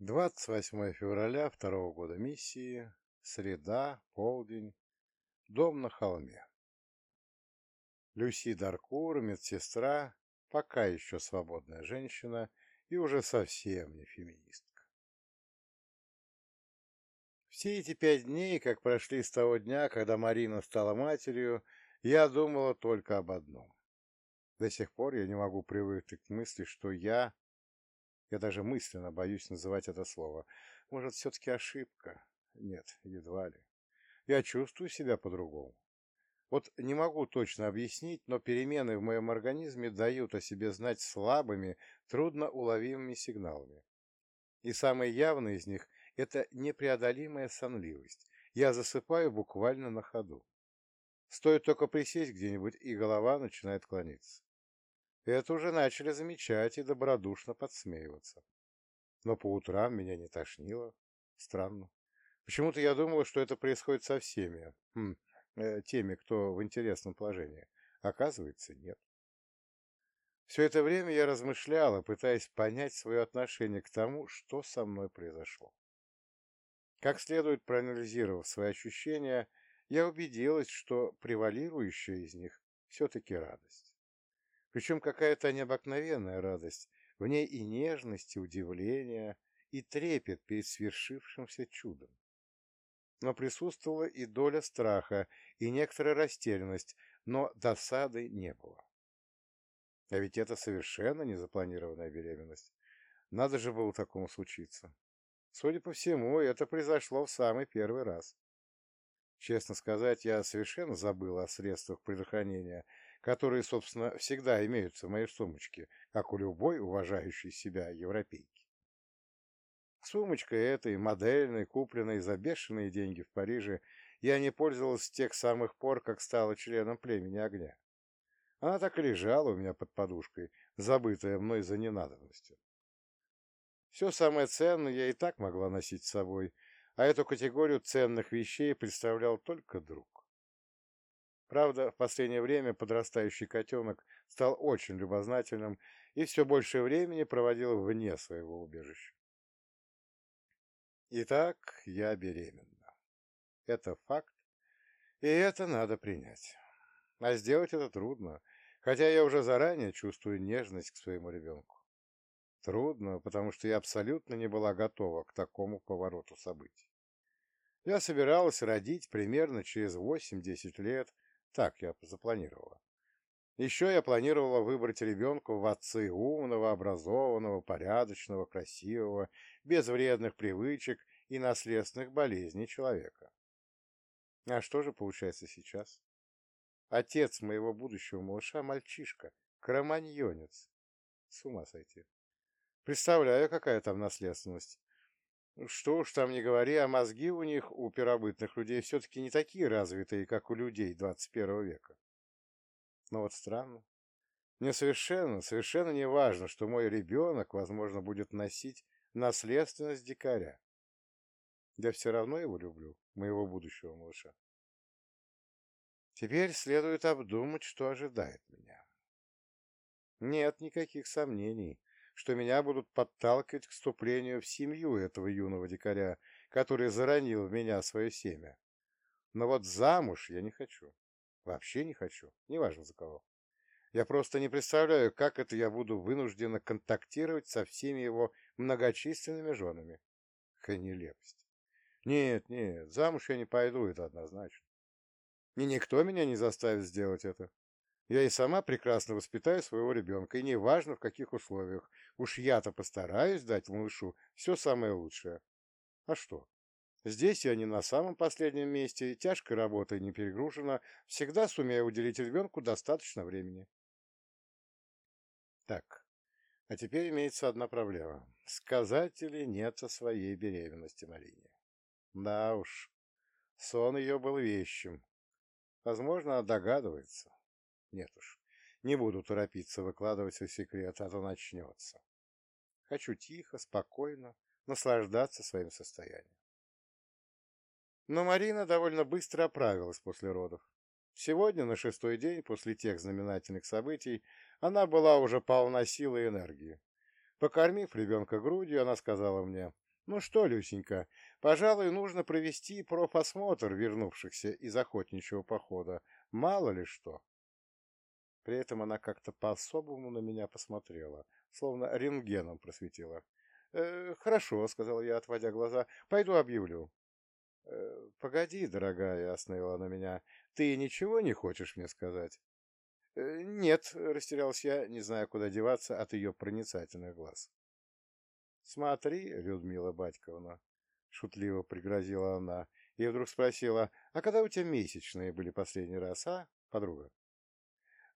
28 февраля второго года миссии, среда, полдень, дом на холме. Люси Даркур, медсестра, пока еще свободная женщина и уже совсем не феминистка. Все эти пять дней, как прошли с того дня, когда Марина стала матерью, я думала только об одном. До сих пор я не могу привыкнуть к мысли, что я я даже мысленно боюсь называть это слово. Может, все-таки ошибка? Нет, едва ли. Я чувствую себя по-другому. Вот не могу точно объяснить, но перемены в моем организме дают о себе знать слабыми, трудноуловимыми сигналами. И самый явный из них – это непреодолимая сонливость. Я засыпаю буквально на ходу. Стоит только присесть где-нибудь, и голова начинает клониться. Это уже начали замечать и добродушно подсмеиваться. Но по утрам меня не тошнило. Странно. Почему-то я думал, что это происходит со всеми, хм, э, теми, кто в интересном положении. Оказывается, нет. Все это время я размышляла, пытаясь понять свое отношение к тому, что со мной произошло. Как следует проанализировав свои ощущения, я убедилась, что превалирующая из них все-таки радость. Причем какая-то необыкновенная радость, в ней и нежность, и удивление, и трепет перед свершившимся чудом. Но присутствовала и доля страха, и некоторая растерянность, но досады не было. А ведь это совершенно незапланированная беременность. Надо же было такому случиться. Судя по всему, это произошло в самый первый раз. Честно сказать, я совершенно забыл о средствах предохранения, которые, собственно, всегда имеются в моей сумочке, как у любой уважающей себя европейки. Сумочкой этой, модельной, купленной за бешеные деньги в Париже, я не пользовался с тех самых пор, как стала членом племени огня. Она так и лежала у меня под подушкой, забытая мной за ненадобностью. Все самое ценное я и так могла носить с собой, а эту категорию ценных вещей представлял только друг. Правда, в последнее время подрастающий котенок стал очень любознательным и все больше времени проводил вне своего убежища. Итак, я беременна. Это факт, и это надо принять. А сделать это трудно, хотя я уже заранее чувствую нежность к своему ребенку. Трудно, потому что я абсолютно не была готова к такому повороту событий. Я собиралась родить примерно через 8-10 лет, так я запланировала. Еще я планировала выбрать ребенка в отцы умного, образованного, порядочного, красивого, без вредных привычек и наследственных болезней человека. А что же получается сейчас? Отец моего будущего малыша – мальчишка, кроманьонец. С ума сойти. Представляю, какая там наследственность. Что уж там не говори, а мозги у них, у первобытных людей, все-таки не такие развитые, как у людей 21 века. Но вот странно. Мне совершенно, совершенно не важно, что мой ребенок, возможно, будет носить наследственность дикаря. Я все равно его люблю, моего будущего малыша. Теперь следует обдумать, что ожидает меня. Нет никаких сомнений что меня будут подталкивать к вступлению в семью этого юного дикаря, который заронил в меня свое семя. Но вот замуж я не хочу. Вообще не хочу. Неважно за кого. Я просто не представляю, как это я буду вынуждена контактировать со всеми его многочисленными женами. Какая нелепость. Нет, нет, замуж я не пойду, это однозначно. И никто меня не заставит сделать это. Я и сама прекрасно воспитаю своего ребенка, и неважно в каких условиях. Уж я-то постараюсь дать малышу все самое лучшее. А что? Здесь я не на самом последнем месте, тяжкой работой не перегружена, всегда сумею уделить ребенку достаточно времени. Так, а теперь имеется одна проблема. Сказать или нет о своей беременности Марине? Да уж, сон ее был вещим. Возможно, догадывается. Нет уж, не буду торопиться выкладывать свой секрет, а то начнется. Хочу тихо, спокойно наслаждаться своим состоянием. Но Марина довольно быстро оправилась после родов. Сегодня, на шестой день после тех знаменательных событий, она была уже полна силы и энергии. Покормив ребенка грудью, она сказала мне, Ну что, Люсенька, пожалуй, нужно провести профосмотр вернувшихся из охотничьего похода. Мало ли что. При этом она как-то по-особому на меня посмотрела, словно рентгеном просветила. «Э, «Хорошо», — сказал я, отводя глаза, — «пойду объявлю». «Э, «Погоди, дорогая», — остановила она меня, — «ты ничего не хочешь мне сказать?» «Э, «Нет», — растерялся я, не зная, куда деваться от ее проницательных глаз. «Смотри, Людмила Батьковна», — шутливо пригрозила она, и вдруг спросила, «А когда у тебя месячные были последний раз, а, подруга?»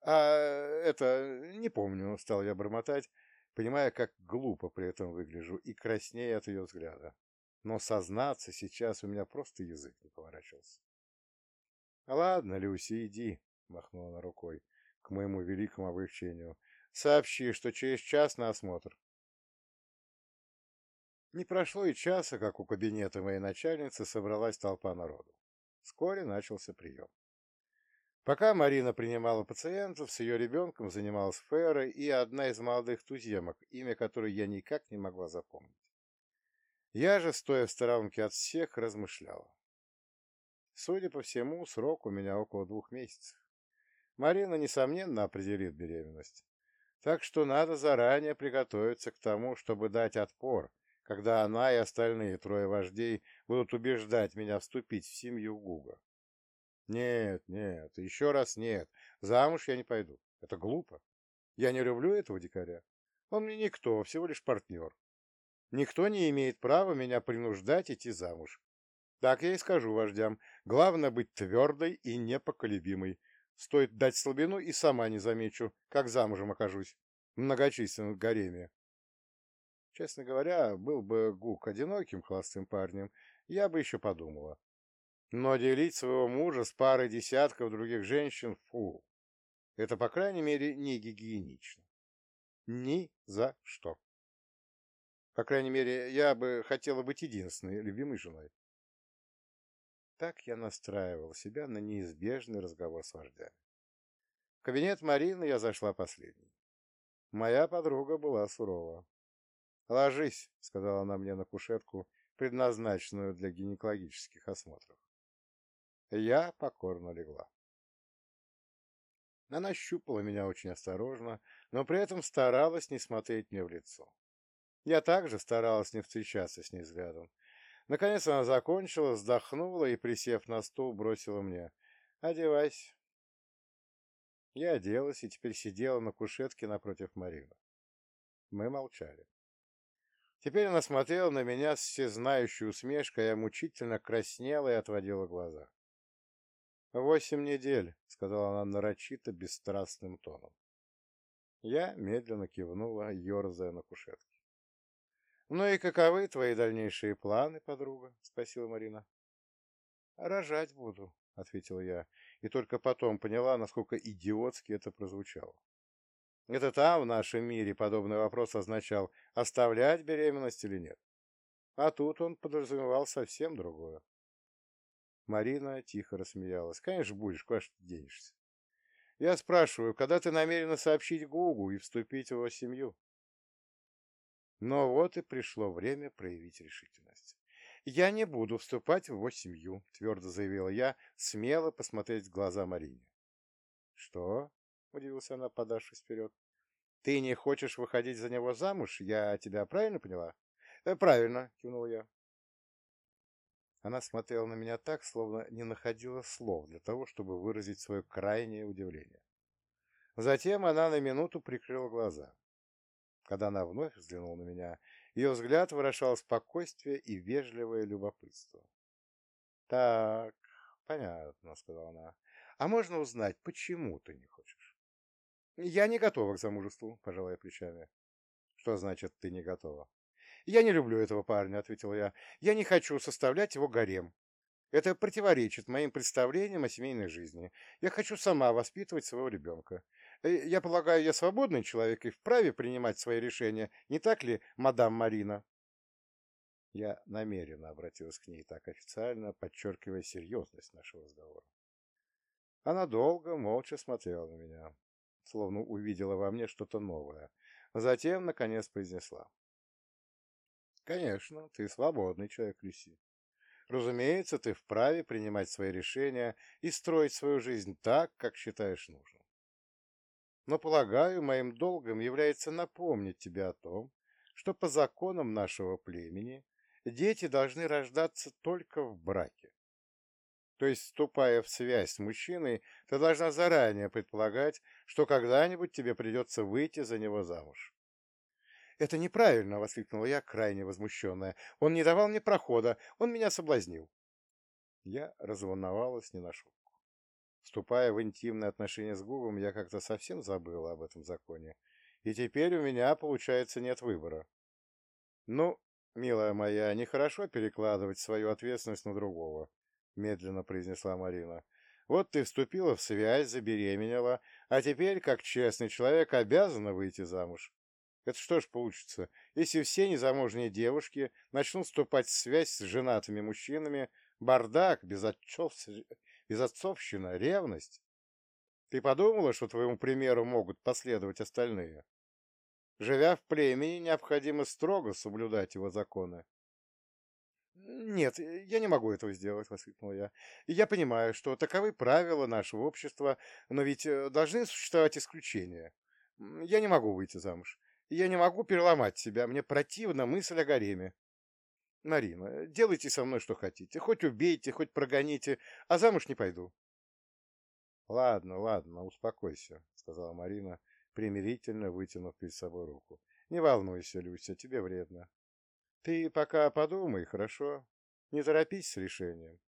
«А это... не помню», — стал я бормотать, понимая, как глупо при этом выгляжу, и краснея от ее взгляда. Но сознаться сейчас у меня просто язык не поворачивался. «Ладно, Люся, иди», — махнула она рукой, к моему великому облегчению. «Сообщи, что через час на осмотр». Не прошло и часа, как у кабинета моей начальницы собралась толпа народу. Вскоре начался прием. Пока Марина принимала пациентов, с ее ребенком занималась Фера и одна из молодых туземок, имя которой я никак не могла запомнить. Я же, стоя в сторонке от всех, размышляла. Судя по всему, срок у меня около двух месяцев. Марина, несомненно, определит беременность. Так что надо заранее приготовиться к тому, чтобы дать отпор, когда она и остальные трое вождей будут убеждать меня вступить в семью Гуга. Нет, нет, еще раз нет. Замуж я не пойду. Это глупо. Я не люблю этого дикаря. Он мне никто, всего лишь партнер. Никто не имеет права меня принуждать идти замуж. Так я и скажу вождям. Главное быть твердой и непоколебимой. Стоит дать слабину, и сама не замечу, как замужем окажусь. Многочисленном гареме. Честно говоря, был бы Гук одиноким холостым парнем, я бы еще подумала. Но делить своего мужа с парой десятков других женщин – фу. Это, по крайней мере, не гигиенично. Ни за что. По крайней мере, я бы хотела быть единственной любимой женой. Так я настраивал себя на неизбежный разговор с вождями. В кабинет Марины я зашла последней. Моя подруга была сурова. «Ложись», — сказала она мне на кушетку, предназначенную для гинекологических осмотров. Я покорно легла. Она щупала меня очень осторожно, но при этом старалась не смотреть мне в лицо. Я также старалась не встречаться с ней взглядом. Наконец она закончила, вздохнула и, присев на стул, бросила мне. «Одевайся». Я оделась и теперь сидела на кушетке напротив Марины. Мы молчали. Теперь она смотрела на меня с всезнающей усмешкой, я мучительно краснела и отводила глаза. «Восемь недель», — сказала она нарочито бесстрастным тоном. Я медленно кивнула, ерзая на кушетке. «Ну и каковы твои дальнейшие планы, подруга?» — спросила Марина. «Рожать буду», — ответила я, и только потом поняла, насколько идиотски это прозвучало. Это там, в нашем мире, подобный вопрос означал, оставлять беременность или нет. А тут он подразумевал совсем другое. Марина тихо рассмеялась. «Конечно будешь, куда ты денешься?» «Я спрашиваю, когда ты намерена сообщить Гугу и вступить в его семью?» Но вот и пришло время проявить решительность. «Я не буду вступать в его семью», — твердо заявила я, смело посмотреть в глаза Марине. «Что?» — удивилась она, подавшись вперед. «Ты не хочешь выходить за него замуж? Я тебя правильно поняла?» «Э, «Правильно», — кивнул я. Она смотрела на меня так, словно не находила слов для того, чтобы выразить свое крайнее удивление. Затем она на минуту прикрыла глаза. Когда она вновь взглянула на меня, ее взгляд выражал спокойствие и вежливое любопытство. «Так, понятно», — сказала она. «А можно узнать, почему ты не хочешь?» «Я не готова к замужеству», — пожалуй, плечами. «Что значит, ты не готова?» «Я не люблю этого парня», — ответил я. «Я не хочу составлять его гарем. Это противоречит моим представлениям о семейной жизни. Я хочу сама воспитывать своего ребенка. Э, я полагаю, я свободный человек и вправе принимать свои решения, не так ли, мадам Марина?» Я намеренно обратилась к ней так официально, подчеркивая серьезность нашего разговора. Она долго, молча смотрела на меня, словно увидела во мне что-то новое. Затем, наконец, произнесла. Конечно, ты свободный человек, Люси. Разумеется, ты вправе принимать свои решения и строить свою жизнь так, как считаешь нужным. Но, полагаю, моим долгом является напомнить тебе о том, что по законам нашего племени дети должны рождаться только в браке. То есть, вступая в связь с мужчиной, ты должна заранее предполагать, что когда-нибудь тебе придется выйти за него замуж. «Это неправильно!» — воскликнула я, крайне возмущенная. «Он не давал мне прохода, он меня соблазнил». Я разволновалась не на шутку. Вступая в интимные отношения с Гугом, я как-то совсем забыла об этом законе. И теперь у меня, получается, нет выбора. Ну, милая моя, нехорошо перекладывать свою ответственность на другого, медленно произнесла Марина. Вот ты вступила в связь, забеременела, а теперь, как честный человек, обязана выйти замуж. Это что ж получится, если все незамужние девушки начнут вступать в связь с женатыми мужчинами, бардак, безотцов... безотцовщина, ревность? Ты подумала, что твоему примеру могут последовать остальные? Живя в племени, необходимо строго соблюдать его законы. «Нет, я не могу этого сделать», — воскликнул я. «Я понимаю, что таковы правила нашего общества, но ведь э, должны существовать исключения. Я не могу выйти замуж. Я не могу переломать себя, мне противна мысль о гареме. Марина, делайте со мной что хотите, хоть убейте, хоть прогоните, а замуж не пойду. Ладно, ладно, успокойся, сказала Марина, примирительно вытянув перед собой руку. Не волнуйся, Люся, тебе вредно. Ты пока подумай, хорошо? Не торопись с решением.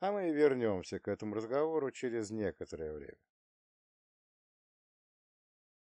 А мы вернемся к этому разговору через некоторое время.